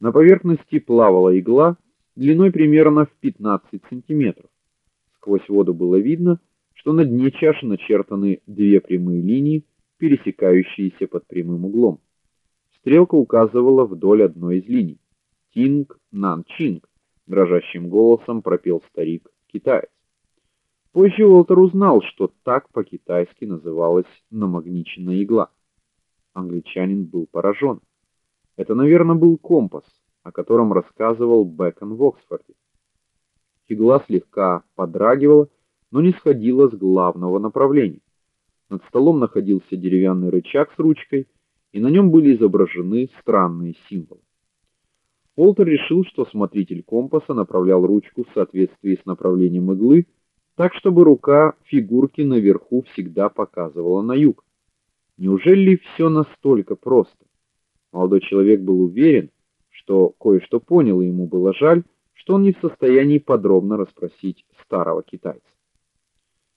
На поверхности плавала игла длиной примерно в 15 сантиметров. Сквозь воду было видно, что на дне чаши начертаны две прямые линии, пересекающиеся под прямым углом. Стрелка указывала вдоль одной из линий. Тинг Нан Чинг, дрожащим голосом пропел старик-китаец. Позже Уолтер узнал, что так по-китайски называлась намагниченная игла. Англичанин был поражен. Это, наверное, был компас, о котором рассказывал Бэкон в Оксфорде. Игла слегка подрагивала, но не сходила с главного направления. Над столом находился деревянный рычаг с ручкой, и на нем были изображены странные символы. Уолтер решил, что смотритель компаса направлял ручку в соответствии с направлением иглы, так чтобы рука фигурки наверху всегда показывала на юг. Неужели все настолько просто? Молодой человек был уверен, что кое-что понял, и ему было жаль, что он не в состоянии подробно расспросить старого китайца.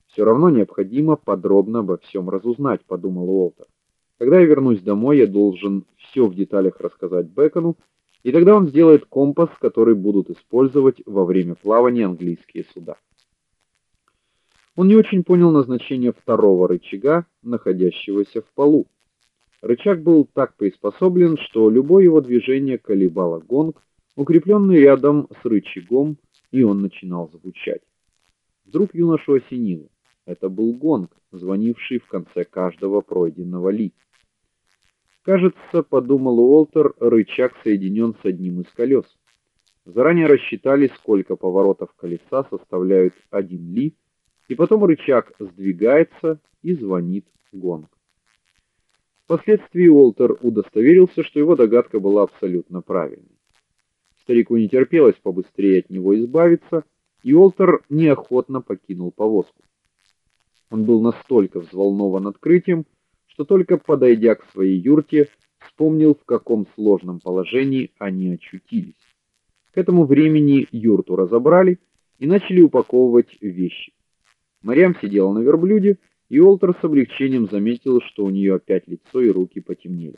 «Все равно необходимо подробно обо всем разузнать, подумал Уолтер. Когда я вернусь домой, я должен все в деталях рассказать Бэкону, и тогда он сделает компас, который будут использовать во время плавания английские суда. Он не очень понял назначение второго рычага, находящегося в полу. Рычаг был так приспособлен, что любое его движение колебало гонг, укрепленный рядом с рычагом, и он начинал звучать. Вдруг юношу осенило. Это был гонг, звонивший в конце каждого пройденного ли. Кажется, подумал Уолтер, рычаг соединен с одним из колес. Заранее рассчитали, сколько поворотов колеса составляют один ли, и потом рычаг сдвигается и звонит гонг. Впоследствии Уолтер удостоверился, что его догадка была абсолютно правильной. Старику не терпелось побыстрее от него избавиться, и Уолтер неохотно покинул повозку. Он был настолько взволнован открытием, что только подойдя к своей юрте, вспомнил, в каком сложном положении они очутились. К этому времени юрту разобрали и начали упаковывать вещи. Марьям сидела на верблюде, и Олтер с облегчением заметил, что у нее опять лицо и руки потемнели.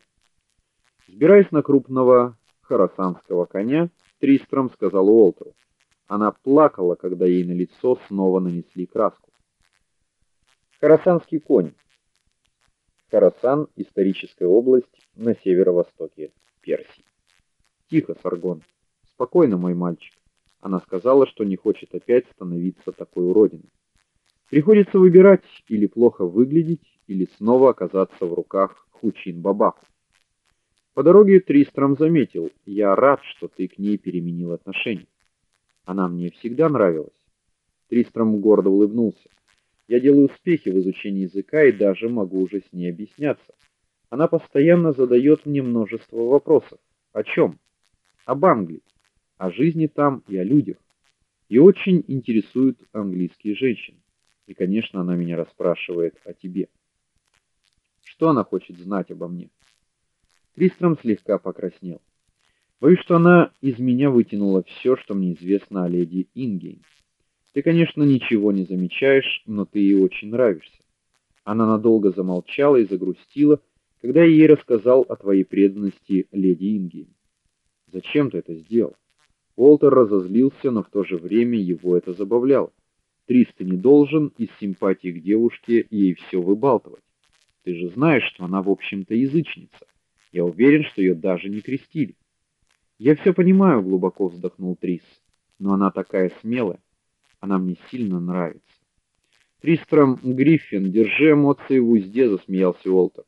Сбираясь на крупного харасанского коня, Тристром сказал Уолтеру. Она плакала, когда ей на лицо снова нанесли краску. Харасанский конь. Харасан историческая область на северо-востоке Персии. Тихо, Саргон. Спокойно, мой мальчик. Она сказала, что не хочет опять становиться такой уродиной. Приходится выбирать или плохо выглядеть, или снова оказаться в руках Хучин-бабаху. По дороге Тристром заметил: "Я рад, что ты к ней переменил отношение. Она мне всегда нравилась". Тристром гордо улыбнулся. "Я делаю успехи в изучении языка и даже могу уже с ней объясняться. Она постоянно задает мне множество вопросов. О чем? Об Англии, о жизни там и о людях. И очень интересуют английские женщины. И, конечно, она меня расспрашивает о тебе. Что она хочет знать обо мне? Тристром слегка покраснел. Боюсь, что она из меня вытянула все, что мне известно о леди Ингейн. Ты, конечно, ничего не замечаешь, но ты ей очень нравишься. Она надолго замолчала и загрустила, когда я ей рассказал о твоей преданности леди Ингейн. Зачем ты это сделал? Уолтер разозлился, но в то же время его это забавляло. Триста не должен из симпатии к девушке ей все выбалтывать. Ты же знаешь, что она в общем-то язычница. Я уверен, что ее даже не крестили. Я все понимаю, глубоко вздохнул Трис. Но она такая смелая. Она мне сильно нравится. Тристром Гриффин, держи эмоции в узде, засмеялся Уолтер.